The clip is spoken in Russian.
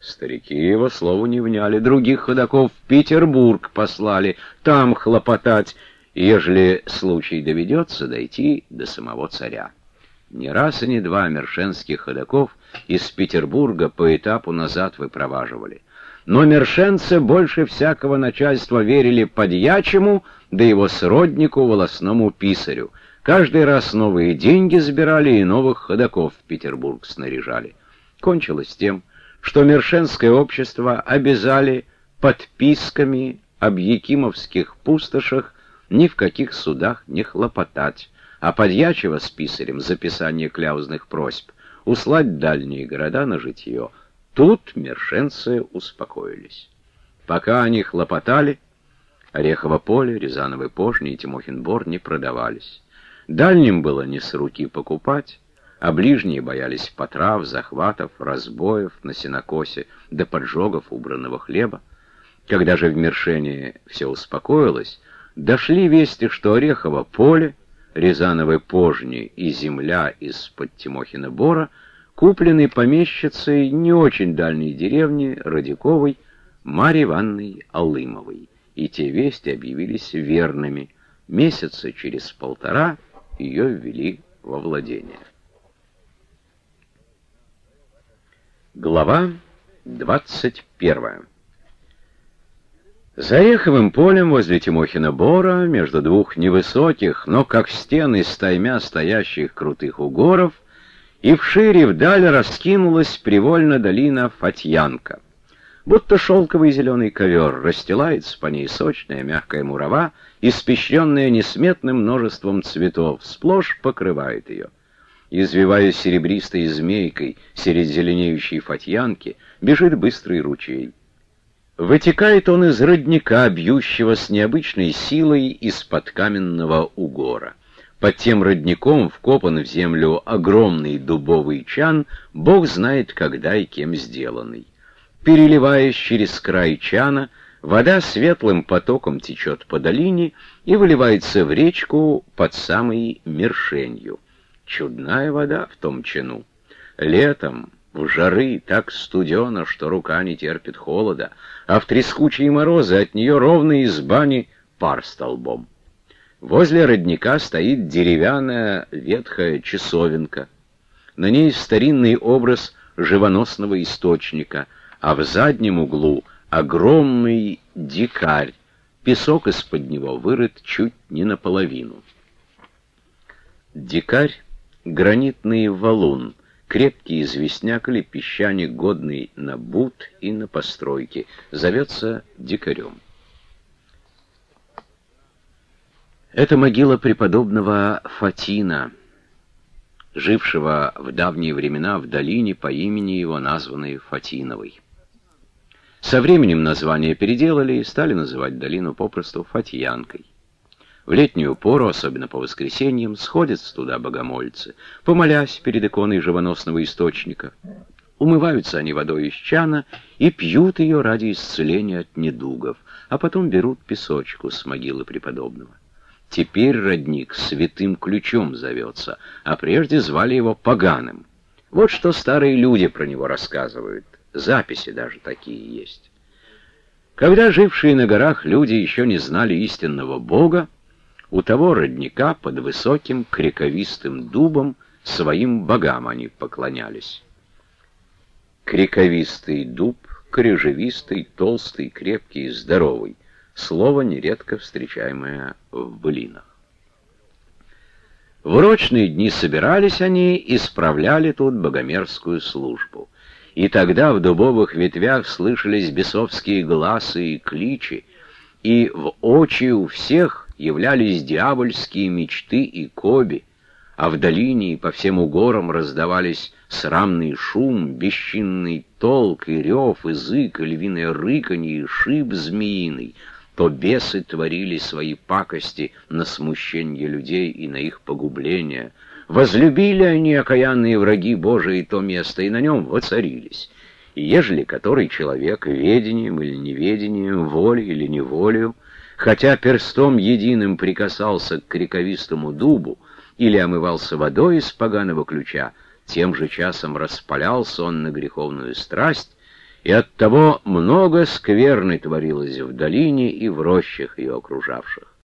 Старики его слову не вняли, других ходаков в Петербург послали, там хлопотать, ежели случай доведется дойти до самого царя. Не раз и не два мершенских ходаков из Петербурга по этапу назад выпроваживали. Но мершенцы больше всякого начальства верили подьячему, да его сроднику, волосному писарю. Каждый раз новые деньги забирали и новых ходаков в Петербург снаряжали. Кончилось тем, что Мершенское общество обязали подписками об якимовских пустошах ни в каких судах не хлопотать, а подьячего с писарем записание кляузных просьб услать дальние города на житье. Тут мершенцы успокоились. Пока они хлопотали, Орехово поле, Рязановый пожни и Тимохин бор не продавались. Дальним было не с руки покупать, а ближние боялись потрав, захватов, разбоев на сенокосе до поджогов убранного хлеба. Когда же в Мершене все успокоилось, дошли вести, что Орехово поле, Рязановой пожни и земля из-под Тимохина Бора куплены помещицей не очень дальней деревни Родиковой Марьей Ивановной Алымовой, и те вести объявились верными. Месяца через полтора ее ввели во владение. Глава 21 За Ореховым полем возле Тимохина Бора, между двух невысоких, но как стены стаймя стоящих крутых угоров, и вшире вдаль раскинулась привольно долина Фатьянка. Будто шелковый зеленый ковер расстилается по ней сочная мягкая мурава, испещренная несметным множеством цветов, сплошь покрывает ее. Извиваясь серебристой змейкой среди зеленеющей фатьянки, бежит быстрый ручей. Вытекает он из родника, бьющего с необычной силой из-под каменного угора. Под тем родником вкопан в землю огромный дубовый чан, бог знает когда и кем сделанный. Переливаясь через край чана, вода светлым потоком течет по долине и выливается в речку под самой мершенью. Чудная вода в том чину. Летом, в жары, так студено, что рука не терпит холода, а в трескучие морозы от нее ровно из бани пар столбом. Возле родника стоит деревянная ветхая часовенка. На ней старинный образ живоносного источника, а в заднем углу огромный дикарь. Песок из-под него вырыт чуть не наполовину. Дикарь гранитный валун, крепкий известняк или песчаник, годный на бут и на постройки, зовется дикарем. Это могила преподобного Фатина, жившего в давние времена в долине по имени его, названной Фатиновой. Со временем название переделали и стали называть долину попросту Фатьянкой. В летнюю пору, особенно по воскресеньям, сходятся туда богомольцы, помолясь перед иконой живоносного источника. Умываются они водой из чана и пьют ее ради исцеления от недугов, а потом берут песочку с могилы преподобного. Теперь родник святым ключом зовется, а прежде звали его поганым. Вот что старые люди про него рассказывают, записи даже такие есть. Когда жившие на горах люди еще не знали истинного Бога, у того родника под высоким крековистым дубом своим богам они поклонялись. Крековистый дуб, крежевистый, толстый, крепкий и здоровый. Слово, нередко встречаемое в былинах. В урочные дни собирались они и справляли тут богомерзкую службу. И тогда в дубовых ветвях слышались бесовские глазы и кличи, и в очи у всех являлись дьявольские мечты и коби, а в долине и по всем угорам раздавались срамный шум, бесчинный толк и рев, и зык, и львиное рыканье, и шип змеиный, то бесы творили свои пакости на смущение людей и на их погубление. Возлюбили они, окаянные враги Божии, то место, и на нем воцарились. И ежели который человек ведением или неведением, волей или неволею, хотя перстом единым прикасался к криковистому дубу или омывался водой из поганого ключа, тем же часом распалялся он на греховную страсть и оттого много скверны творилось в долине и в рощах ее окружавших.